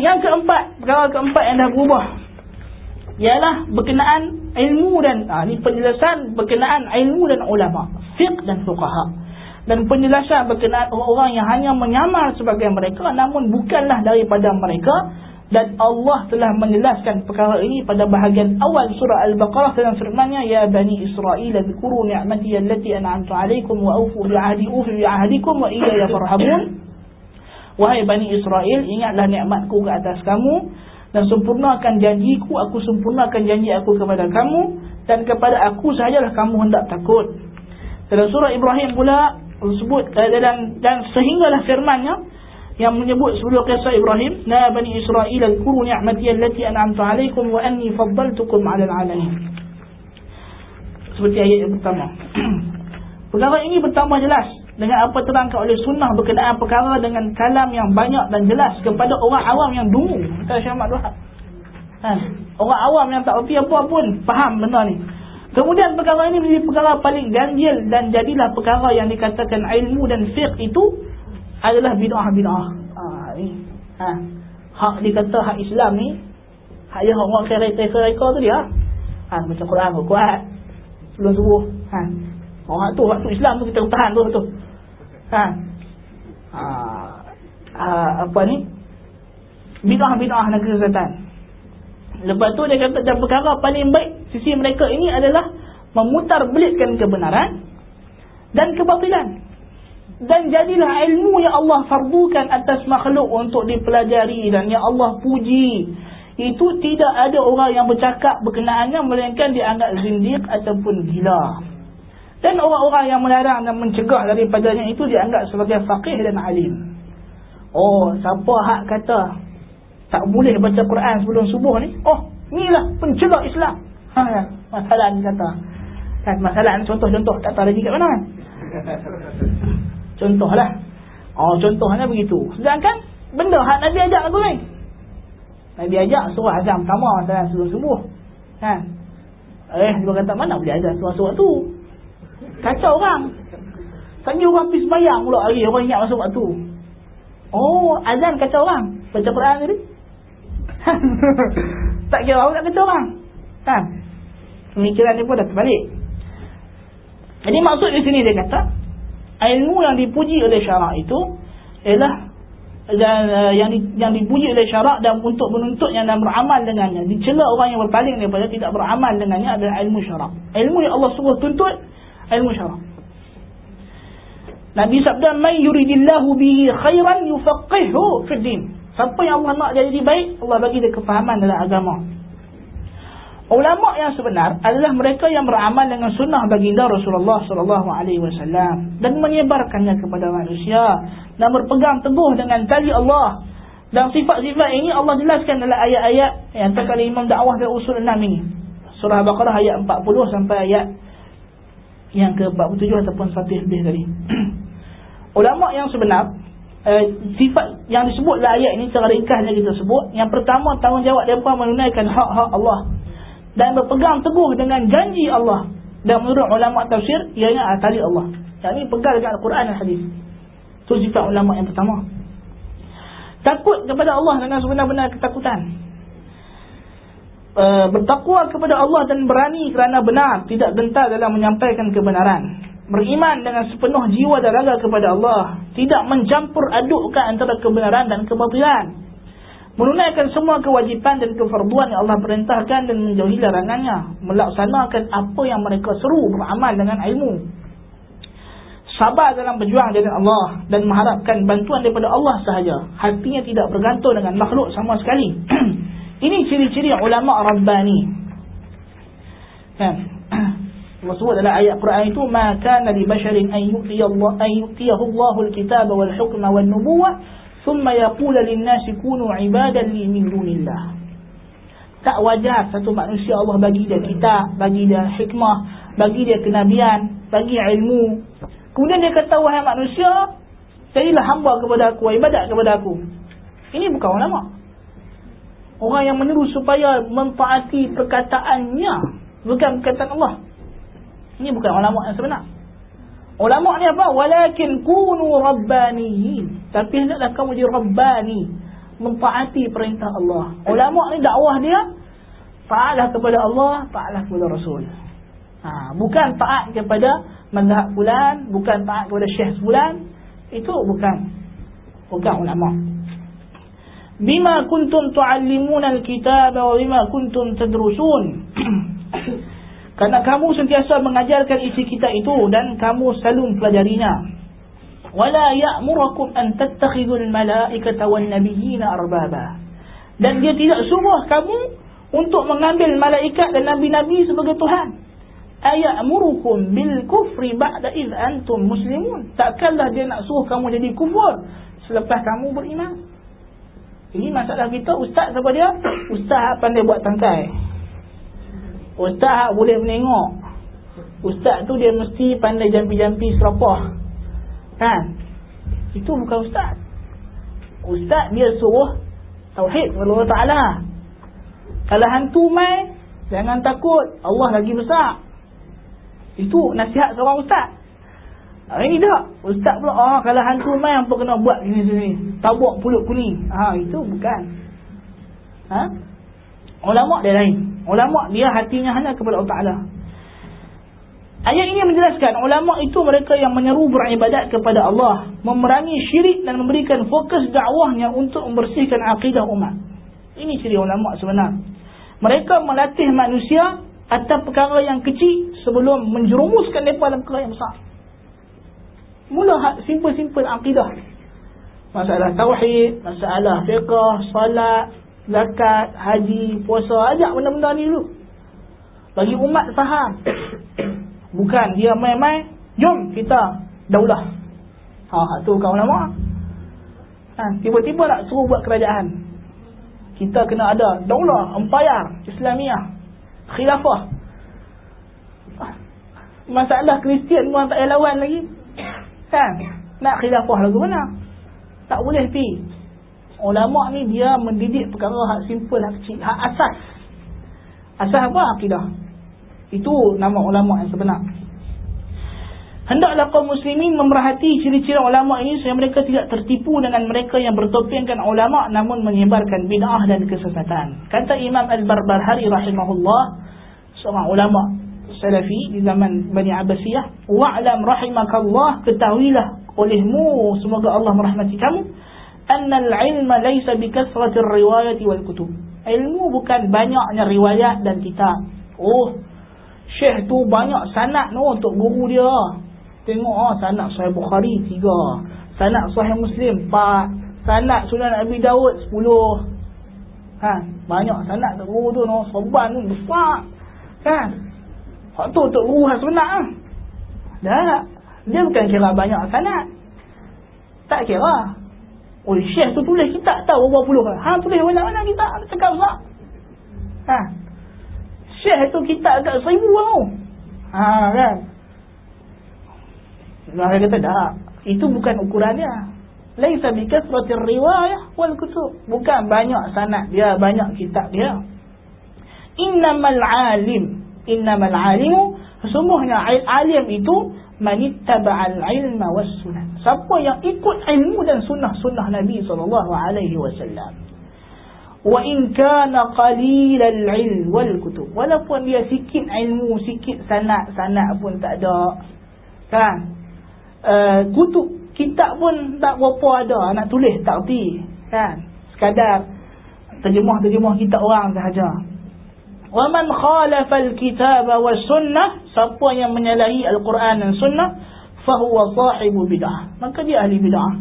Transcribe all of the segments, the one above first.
yang keempat, perkara keempat yang dah berubah. Ialah berkenaan ilmu dan ha, ni penjelasan berkenaan ilmu dan ulama, fiqh dan fuqaha. Dan penjelasan berkenaan orang-orang yang hanya menyamar sebagai mereka namun bukanlah daripada mereka dan Allah telah menjelaskan perkara ini pada bahagian awal surah Al-Baqarah dalam firman-Nya ya bani Israel dzkuru ni'mati allati an'amtu 'alaikum wa awfu bi'ahdi ufi bi'ahdikum wa iyaya farhabun wahai bani Israel ingatlah nikmatku ke atas kamu dan sempurnakan janjiku. Aku sempurnakan janji aku kepada kamu dan kepada aku sahajalah kamu hendak takut. Dalam surah Ibrahim pula sebut eh, dalam dan sehinggalah firman-Nya yang menyebut sebelum kisah Ibrahim la bani Israel al-kuru ni'mati allati an'amtu 'alaikum wa anni faddaltukum 'alal 'alamin. Seperti ayat yang pertama. Perkara ini bertambah jelas dengan apa terangkan oleh sunnah berkenaan perkara dengan kalam yang banyak dan jelas kepada orang awam yang dungu kata Syekh Ahmad Wahab ha. orang awam yang tak erti apa pun faham benda ni kemudian perkara ini menjadi perkara paling ganjil dan jadilah perkara yang dikatakan ilmu dan fiqh itu adalah bid'ah-bid'ah. Ha, ni. Ha. Hak dikata hak Islam ni, hak yang orang kereta-kereta tu dia. Ha, baca Quran kuat. Sebelum subuh. Ha. Orang tu, waktu Islam tu kita tahan tu. tu. Ha. Ha. ha. apa ni? Bid'ah-bid'ah negeri kesehatan. Lepas tu dia kata, dan perkara paling baik sisi mereka ini adalah memutar belitkan kebenaran dan kebatilan dan jadilah ilmu yang Allah fardukan atas makhluk untuk dipelajari dan yang Allah puji itu tidak ada orang yang bercakap berkenaannya melainkan dianggap zindiq ataupun gila dan orang-orang yang melarang dan mencegah daripadanya itu dianggap sebagai faqih dan alim oh siapa hak kata tak boleh baca Quran sebelum subuh ni oh inilah pencegah Islam ha, masalah ni kata kan masalah ni contoh-contoh tak tahu lagi kat mana kan Contohlah. Oh, contohnya begitu. Sedangkan benda hak Nabi ajak aku ni. Nabi ajak surah azam pertama dalam sebelum subuh. Kan? Eh, dia kata mana boleh ajak surah-surah tu? Kacau orang. Tanya orang pergi sembahyang pula hari orang ingat masuk waktu. Oh, azan kacau orang. Quran tadi. tak kira orang tak kacau orang. Kan? Pemikiran dia pun dah terbalik. Jadi maksud di sini dia kata, ilmu yang dipuji oleh syarak itu ialah dan uh, yang di, yang dipuji oleh syarak dan untuk menuntutnya dan beramal dengannya dicela orang yang berpaling daripada tidak beramal dengannya adalah ilmu syarak ilmu yang Allah suruh tuntut ilmu syarak Nabi sabda man yuridillahu bihi khairan yufaqihu fi din siapa yang Allah nak jadi baik Allah bagi dia kefahaman dalam agama Ulama yang sebenar adalah mereka yang beramal dengan sunnah baginda Rasulullah sallallahu alaihi wasallam dan menyebarkannya kepada manusia dan berpegang teguh dengan tali Allah. Dan sifat-sifat ini Allah jelaskan dalam ayat-ayat yang terkali Imam Dakwah dan Usul 6 ini. Surah Al-Baqarah ayat 40 sampai ayat yang ke-47 ataupun satu lebih tadi. Ulama yang sebenar eh, sifat yang disebut dalam ayat ini secara ringkasnya kita sebut, yang pertama tanggungjawab mereka menunaikan hak-hak Allah dan berpegang teguh dengan janji Allah. Dan menurut ulama tafsir ianya tali Allah. Yang ini pegang dengan Al-Quran dan Hadis. Itu sifat ulama yang pertama. Takut kepada Allah dengan sebenar-benar ketakutan e, bertakwa kepada Allah dan berani kerana benar tidak gentar dalam menyampaikan kebenaran. Beriman dengan sepenuh jiwa dan raga kepada Allah tidak mencampur adukkan antara kebenaran dan kebatilan. Menunaikan semua kewajipan dan kefarduan yang Allah perintahkan dan menjauhi larangannya. Melaksanakan apa yang mereka seru beramal dengan ilmu. Sabar dalam berjuang dengan Allah dan mengharapkan bantuan daripada Allah sahaja. Hatinya tidak bergantung dengan makhluk sama sekali Ini ciri-ciri ulama Rabbani. Allah SWT dalam ayat Quran itu ma kana li basharin an yu'ti Allah an yu'tihi Allah al-kitab wal hukma wal nubuwah thumma yaqulu lin nasi kunu ibadan li min dunillah. Tak wajar satu manusia Allah bagi dia kitab, bagi dia hikmah, bagi dia kenabian, bagi ilmu. Kemudian dia kata wahai manusia, jadilah hamba kepada aku, ibadat kepada aku. Ini bukan ulama. Orang yang menyeru supaya mentaati perkataannya, bukan perkataan Allah. Ini bukan ulama yang sebenar. Ulama ni apa? Walakin kunu rabbaniyin. Tapi hendaklah kamu jadi rabbani. mentaati perintah Allah. Ulama ni dakwah dia taatlah kepada Allah, taatlah kepada Rasul. Ha, bukan taat kepada mazhab fulan, bukan taat kepada syekh fulan. Itu bukan bukan ulama. Bima kuntum tuallimuna alkitab wa bima kuntum tadrusun. Karena kamu sentiasa mengajarkan isi kitab itu dan kamu selalu mempelajarinya. Wala ya'murukum an tattakhidul malaikata wan nabiyina arbaba. Dan dia tidak suruh kamu untuk mengambil malaikat dan nabi-nabi sebagai tuhan. Aya'murukum bil kufri ba'da id antum muslimun. Takkanlah dia nak suruh kamu jadi kufur selepas kamu beriman ini masalah kita ustaz siapa dia ustaz pandai buat tangkai ustaz boleh menengok ustaz tu dia mesti pandai jampi-jampi serapah Kan? Itu bukan ustaz. Ustaz dia suruh tauhid kepada Allah Taala. Kalau hantu mai, jangan takut. Allah lagi besar. Itu nasihat seorang ustaz. Ha, ini tak. Ustaz pula, oh, kalau hantu mai, apa kena buat gini sini. Tabuk pulut kuning. Ha, itu bukan. Ha? Ulama dia lain. Ulama dia hatinya hanya kepada Allah Ta'ala. Ayat ini menjelaskan ulama itu mereka yang menyeru beribadat kepada Allah, memerangi syirik dan memberikan fokus dakwahnya untuk membersihkan akidah umat. Ini ciri ulama sebenar. Mereka melatih manusia atas perkara yang kecil sebelum menjerumuskan mereka dalam perkara yang besar. Mula simple-simple akidah. Masalah tauhid, masalah fiqah, salat, zakat, haji, puasa, ajak benda-benda ni dulu. Bagi umat faham. Bukan dia main-main Jom kita daulah ha, tu kau nama ha, Tiba-tiba nak suruh buat kerajaan Kita kena ada daulah Empayar Islamiah Khilafah ha, Masalah Kristian pun tak payah lawan lagi Kan Nak khilafah lagu mana Tak boleh pi Ulama ni dia mendidik perkara hak simple hak kecil Hak asas Asas apa? Akidah itu nama ulama yang sebenar. Hendaklah kaum muslimin memerhati ciri-ciri ulama ini supaya mereka tidak tertipu dengan mereka yang bertopengkan ulama namun menyebarkan bid'ah dan kesesatan. Kata Imam Al-Barbahari rahimahullah, seorang ulama salafi di zaman Bani Abbasiyah, wa'lam rahimakallah, ketahuilah olehmu semoga Allah merahmati kamu, anna al-ilma laysa bikasrati riwayat wal kutub. Ilmu bukan banyaknya riwayat dan kitab. Oh, Syekh tu banyak sanat tu untuk guru dia. Tengok ah sanat Sahih Bukhari tiga, sanat Sahih Muslim empat, sanat Sunan Abi Dawud sepuluh. Ha, banyak untuk guru tu no, soban tu besar. Kan? Hak tu untuk guru yang sebenar ah. Dah. Dia bukan kira banyak sanat. Tak kira. Oh, Syekh tu tulis kita tahu berapa puluh. Ha, tulis mana-mana kita cakap besar. Ha, Syekh tu kita agak seribu tau. Ha kan. Mereka kata tak. Itu bukan ukurannya. Laisa bikasratir riwayah wal kutub. Bukan banyak sanad dia, banyak kitab dia. Innamal alim. Innamal alimu. Sesungguhnya alim itu manittaba'al ilma was sunnah. Siapa yang ikut ilmu dan sunnah-sunnah Nabi sallallahu alaihi wasallam. Wa in kana qalilal ilm wal kutub. Walaupun dia sikit ilmu sikit sanad-sanad pun tak ada. Kan? Uh, kutub kitab pun tak berapa ada. Nak tulis tak erti kan? Sekadar terjemah-terjemah kitab orang sahaja al kitab wa sunnah siapa yang menyalahi al-Quran dan sunnah fahuwa sahibu bid'ah. Maka dia ahli bid'ah.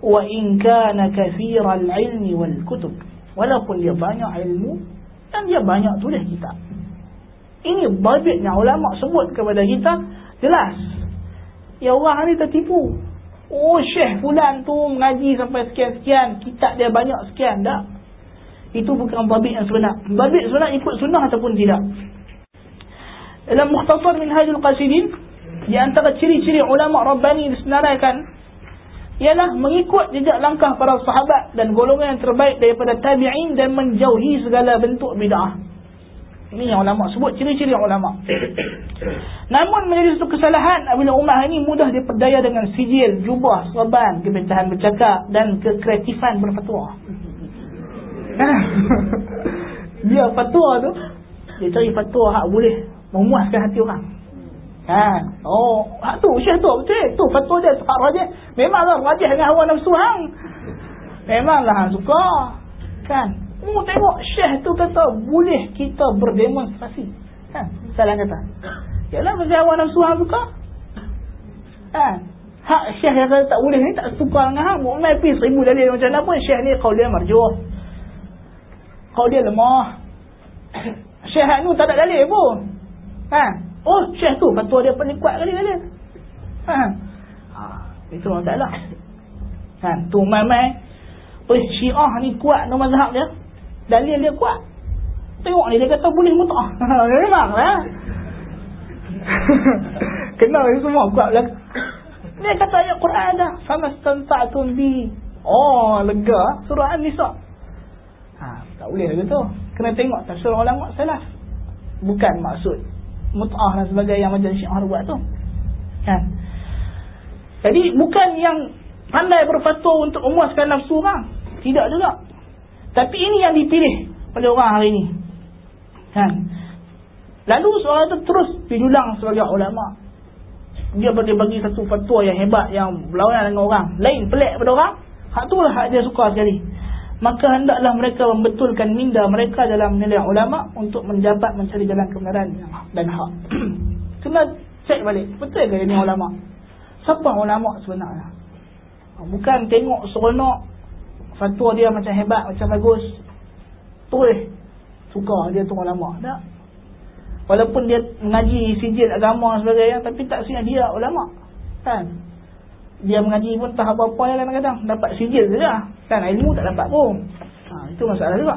Wa in kana kathiral ilmi wal kutub. Walaupun dia banyak ilmu Dan dia banyak tulis kitab. Ini babitnya ulama sebut kepada kita Jelas. Ya orang ni tertipu. Oh syekh fulan tu mengaji sampai sekian-sekian Kitab dia banyak sekian Tak Itu bukan babit yang sebenar Babit sebenar ikut sunnah ataupun tidak Dalam mukhtasar min qasidin Di antara ciri-ciri ulama Rabbani disenaraikan ialah mengikut jejak langkah para sahabat dan golongan yang terbaik daripada tabi'in dan menjauhi segala bentuk bid'ah. Ini yang ulama sebut ciri-ciri ulama. Namun menjadi satu kesalahan apabila umat ini mudah diperdaya dengan sijil, jubah, serban, kebentahan bercakap dan kekreatifan berfatwa. dia fatwa tu dia cari fatwa hak boleh memuaskan hati orang. Kan oh hak tu syekh tu betul? Tu fatwa dia hak rajih. Memanglah rajih dengan hawa nafsu hang? Memanglah hang suka kan? Oh tengok syekh tu kata boleh kita berdemonstrasi kan? Salah kata. Yalah pasal hawa nafsu hang suka. Kan hak syekh yang kata tak boleh ni tak suka dengan hang. Mau mai pergi seribu dalil macam mana pun syekh ni kau dia marjuh Kalau dia lemah Syekh ni tak ada dalil pun. Ha. Oh, syekh tu fatwa dia paling kuat kali dalil. Ha. Ha, itu masalah. Ha, tu mai-mai Oh, Syiah ni kuat no mazhab dia. Dalil dia kuat. Tengok ni dia kata boleh mutah. memang lah kena ni semua kuat lah. Dia kata ayat Quran dah. Sama stanta'tum bi. Oh, lega. Surah An-Nisa. Tak boleh begitu kena tengok tafsir ulama salaf bukan maksud mut'ah dan sebagainya yang macam syiah buat tu. Kan? Jadi bukan yang pandai berfatwa untuk memuaskan nafsu orang. Tidak juga. Tapi ini yang dipilih oleh orang hari ini. Kan? Lalu seorang itu terus dijulang sebagai ulama. Dia bagi bagi satu fatwa yang hebat yang berlawanan dengan orang. Lain pelik pada orang. Hak tu lah hak dia suka sekali maka hendaklah mereka membetulkan minda mereka dalam nilai ulama untuk menjabat mencari jalan kebenaran dan hak. Kena cek balik, betul ke ini ulama? Siapa ulama sebenarnya? Bukan tengok seronok fatwa dia macam hebat, macam bagus. Terus suka dia tu ulama. Tak. Walaupun dia mengaji sijil agama sebagainya tapi tak siap dia ulama. Kan? dia mengaji pun tak apa-apa ya kadang-kadang dapat sijil saja kan ilmu tak dapat pun. Ha, itu masalah juga